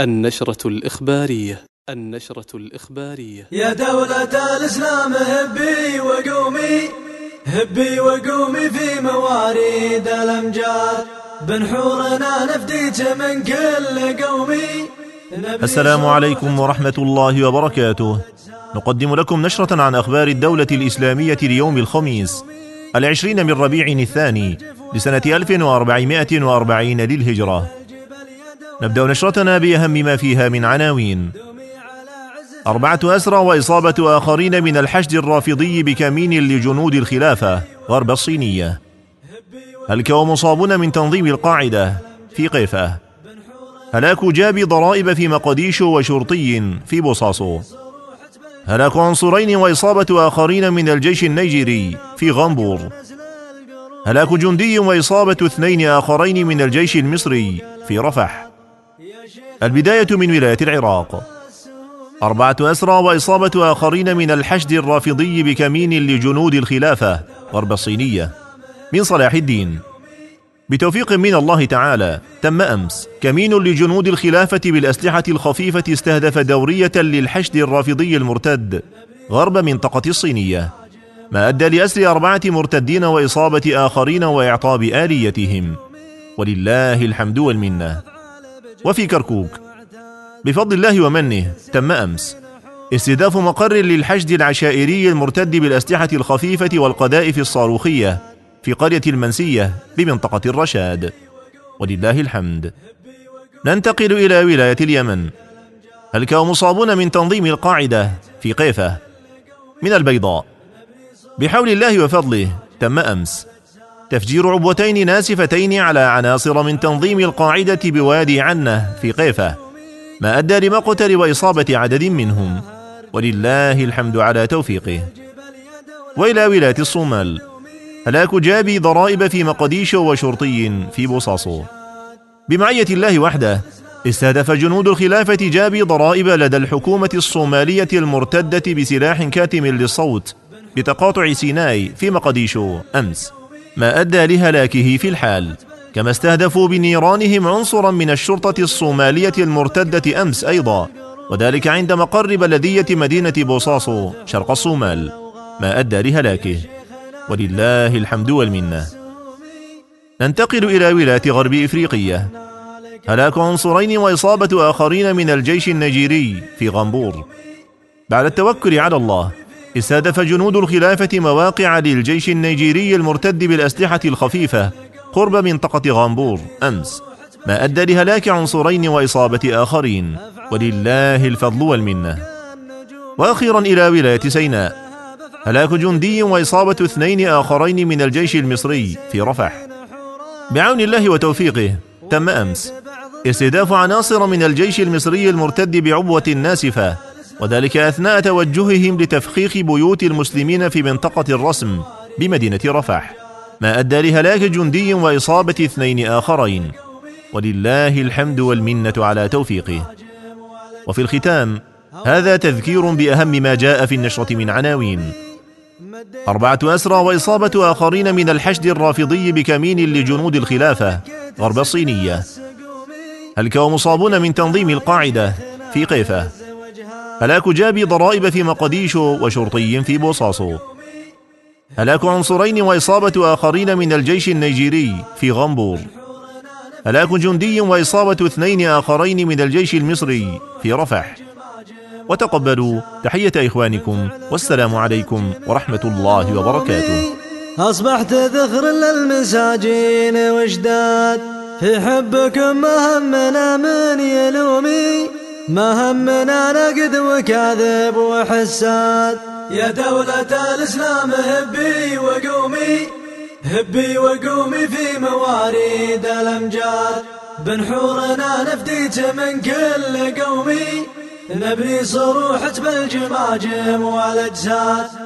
النشرة الإخبارية النشرة الإخبارية. يا دولة الإسلام هبي وقومي هبي وقومي في مواريد الأمجاد. بنحورنا نفديك من كل قومي. السلام عليكم ورحمة الله وبركاته. نقدم لكم نشرة عن أخبار الدولة الإسلامية ليوم الخميس العشرين من ربيع الثاني لسنة 1440 للهجرة. نبدأ نشرتنا بأهم ما فيها من عناوين. أربعة أسرى وإصابة آخرين من الحشد الرافضي بكمين لجنود الخلافة. غرب الصينية. هلك ومصابون من تنظيم القاعدة. في قيفة. هلاك جاب ضرائب في مقديشو وشرطي في بوصاصو هلاك عنصرين وإصابة آخرين من الجيش النيجيري في غامبور هلاك جندي وإصابة اثنين آخرين من الجيش المصري في رفح. البداية من ولاية العراق. أربعة أسرى وإصابة آخرين من الحشد الرافضي بكمين لجنود الخلافة غرب الصينية. من صلاح الدين. بتوفيق من الله تعالى تم أمس كمين لجنود الخلافة بالأسلحة الخفيفة استهدف دورية للحشد الرافضي المرتد غرب منطقة الصينية. ما أدى لأسر أربعة مرتدين وإصابة آخرين وإعطاب آليتهم. ولله الحمد والمنة. وفي كركوك. بفضل الله ومنه تم أمس. استهداف مقر للحشد العشائري المرتد بالأسلحة الخفيفة والقذائف الصاروخية في قرية المنسية بمنطقة الرشاد. ولله الحمد. ننتقل إلى ولاية اليمن. هلك مصابون من تنظيم القاعدة في قيفة؟ من البيضاء. بحول الله وفضله تم أمس. تفجير عبوتين ناسفتين على عناصر من تنظيم القاعدة بوادي عنة في قيفة ما أدى لمقتل وإصابة عدد منهم. ولله الحمد على توفيقه. وإلى ولاية الصومال. هلاك جابي ضرائب في مقديشو وشرطي في بوصاصو. بمعية الله وحده استهدف جنود الخلافة جابي ضرائب لدى الحكومة الصومالية المرتدة بسلاح كاتم للصوت بتقاطع سيناي في مقديشو أمس. ما أدى لهلاكه في الحال. كما استهدفوا بنيرانهم عنصرا من الشرطة الصومالية المرتدة أمس أيضا. وذلك عند مقر بلدية مدينة بوصاصو شرق الصومال. ما أدى لهلاكه. ولله الحمد والمنة. ننتقل إلى ولاية غرب إفريقية. هلاك عنصرين وإصابة آخرين من الجيش النيجيري في غامبور بعد التوكل على الله استهدف جنود الخلافة مواقع للجيش النيجيري المرتد بالأسلحة الخفيفة قرب منطقة غامبور أمس. ما أدى لهلاك عنصرين وإصابة آخرين. ولله الفضل والمنة. وأخيرا إلى ولاية سيناء. هلاك جندي وإصابة اثنين آخرين من الجيش المصري في رفح. بعون الله وتوفيقه تم أمس. استهداف عناصر من الجيش المصري المرتد بعبوة ناسفة وذلك أثناء توجههم لتفخيخ بيوت المسلمين في منطقة الرسم بمدينة رفح ما أدى لهلاك جندي وإصابة اثنين آخرين. ولله الحمد والمنة على توفيقه. وفي الختام هذا تذكير بأهم ما جاء في النشرة من عناوين. أربعة أسرى وإصابة آخرين من الحشد الرافضي بكمين لجنود الخلافة غرب الصينية هلك ومصابون من تنظيم القاعدة في قيفة. هلاك جابي ضرائب في مقديشو وشرطي في بوصاصو هلاك عنصرين وإصابة آخرين من الجيش النيجيري في غامبور هلاك جندي وإصابة اثنين آخرين من الجيش المصري في رفح. وتقبلوا تحية إخوانكم والسلام عليكم ورحمة الله وبركاته. أصبحت ذخر للمساجين وجداد في حبكم مهمنا من يلومي. ما همنا نقد وكاذب وحساد. يا دولة الإسلام هبي وقومي هبي وقومي في مواريد الأمجاد بنحورنا نفديك من كل قومي نبني صروحة بالجماجم والأجساد.